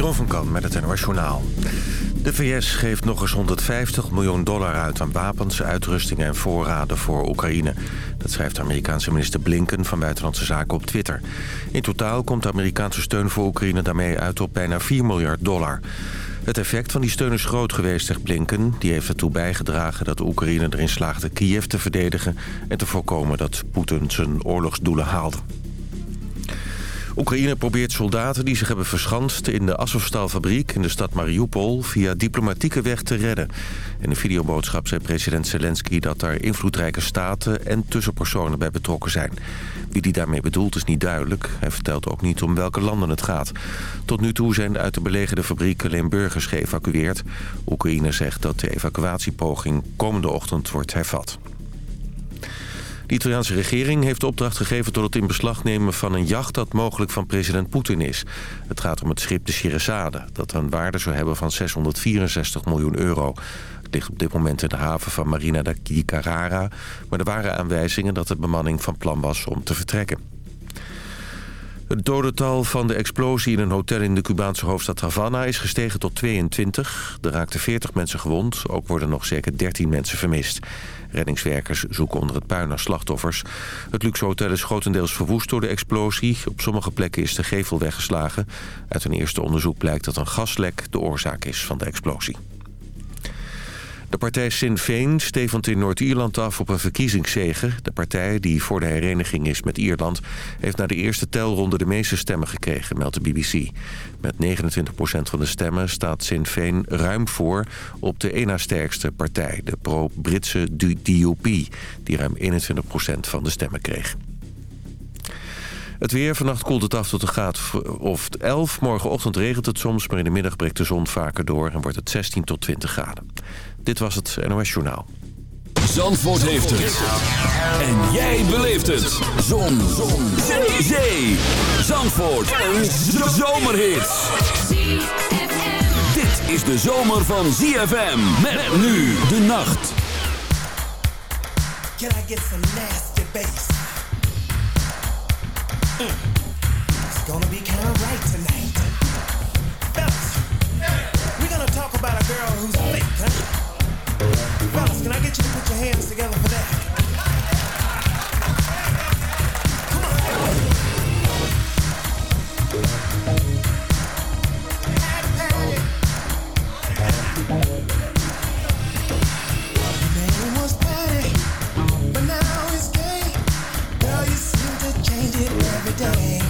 Jeroen van Kan met het NOS. De VS geeft nog eens 150 miljoen dollar uit aan wapens, uitrustingen en voorraden voor Oekraïne. Dat schrijft de Amerikaanse minister Blinken van Buitenlandse Zaken op Twitter. In totaal komt de Amerikaanse steun voor Oekraïne daarmee uit op bijna 4 miljard dollar. Het effect van die steun is groot geweest, zegt Blinken. Die heeft ertoe bijgedragen dat Oekraïne erin slaagde Kiev te verdedigen... en te voorkomen dat Poetin zijn oorlogsdoelen haalde. Oekraïne probeert soldaten die zich hebben verschanst in de Azovstal-fabriek in de stad Mariupol via diplomatieke weg te redden. In een videoboodschap zei president Zelensky dat er invloedrijke staten en tussenpersonen bij betrokken zijn. Wie die daarmee bedoelt is niet duidelijk. Hij vertelt ook niet om welke landen het gaat. Tot nu toe zijn uit de belegerde fabriek alleen burgers geëvacueerd. Oekraïne zegt dat de evacuatiepoging komende ochtend wordt hervat. De Italiaanse regering heeft de opdracht gegeven tot het in beslag nemen van een jacht dat mogelijk van president Poetin is. Het gaat om het schip de Shirazade, dat een waarde zou hebben van 664 miljoen euro. Het ligt op dit moment in de haven van Marina di Carrara, maar er waren aanwijzingen dat de bemanning van plan was om te vertrekken. Het dodental van de explosie in een hotel in de Cubaanse hoofdstad Havana is gestegen tot 22. Er raakten 40 mensen gewond, ook worden nog zeker 13 mensen vermist. Reddingswerkers zoeken onder het puin naar slachtoffers. Het luxe hotel is grotendeels verwoest door de explosie. Op sommige plekken is de gevel weggeslagen. Uit een eerste onderzoek blijkt dat een gaslek de oorzaak is van de explosie. De partij Sinn Féin stevend in Noord-Ierland af op een verkiezingszege. De partij, die voor de hereniging is met Ierland... heeft na de eerste telronde de meeste stemmen gekregen, meldt de BBC. Met 29% van de stemmen staat Sinn Féin ruim voor... op de ena sterkste partij, de pro-Britse DUP... die ruim 21% van de stemmen kreeg. Het weer, vannacht koelt het af tot een graad of 11. Morgenochtend regent het soms, maar in de middag breekt de zon vaker door... en wordt het 16 tot 20 graden. Dit was het NOS Journaal. Zandvoort heeft het. En jij beleeft het. Zon. Zon. Zee. Zee. Zandvoort. Een zomerhit. Dit is de zomer van ZFM. Met nu de nacht. Can I get some nasty bass? It's gonna be kind of right tonight. Fellas, we're gonna talk about a girl who's fake, huh? Fellas, can I get you to put your hands together for that? Come Man every day.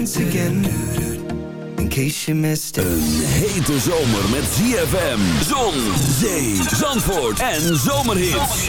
Once again. In case you missed it. Een hete zomer met ZFM, zon, zee, zandvoort en zomerhits.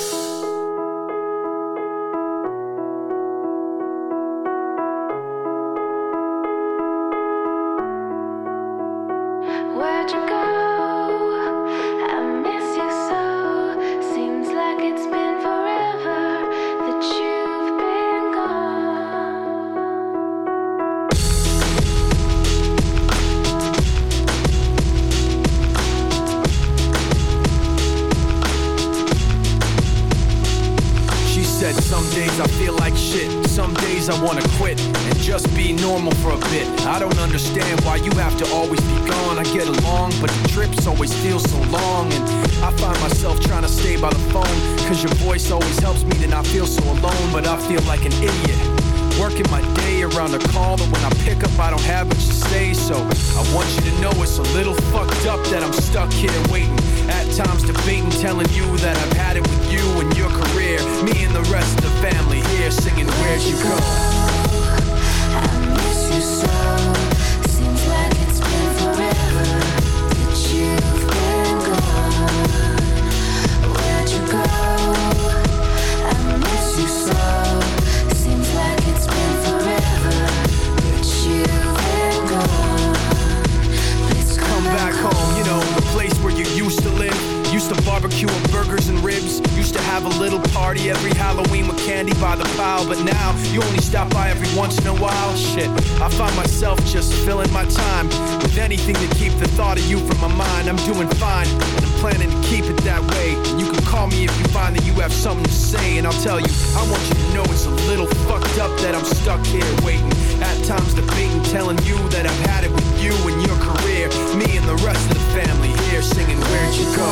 I want you to know it's a little fucked up that I'm stuck here waiting. At times debating, telling you that I've had it with you and your career. Me and the rest of the family here singing, Where'd you go?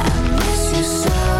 I miss you so.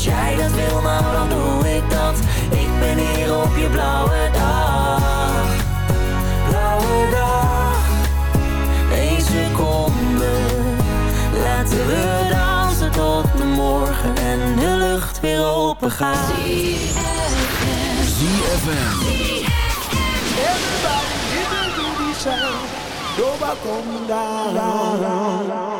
Als jij dat wil, nou dan doe ik dat. Ik ben hier op je blauwe dag. Blauwe dag. Eén seconde. Laten we dansen tot de morgen en de lucht weer open gaat. ZFM. Everybody give me the booty sound. Nobody come down.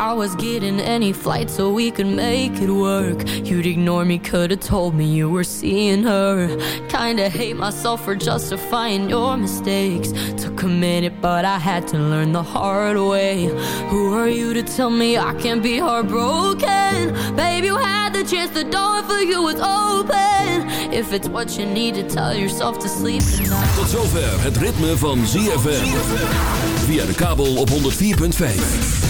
I was getting any flight so we could make it work. You'd ignore me, could've told me you were seeing her. Kinda hate myself for justifying your mistakes. Took a minute, but I had to learn the hard way. Who are you to tell me I can't be heartbroken? Babe, you had the chance, the door for you was open. If it's what you need to tell yourself to sleep tonight. Tot zover het ritme van ZFM. Via de kabel op 104.5.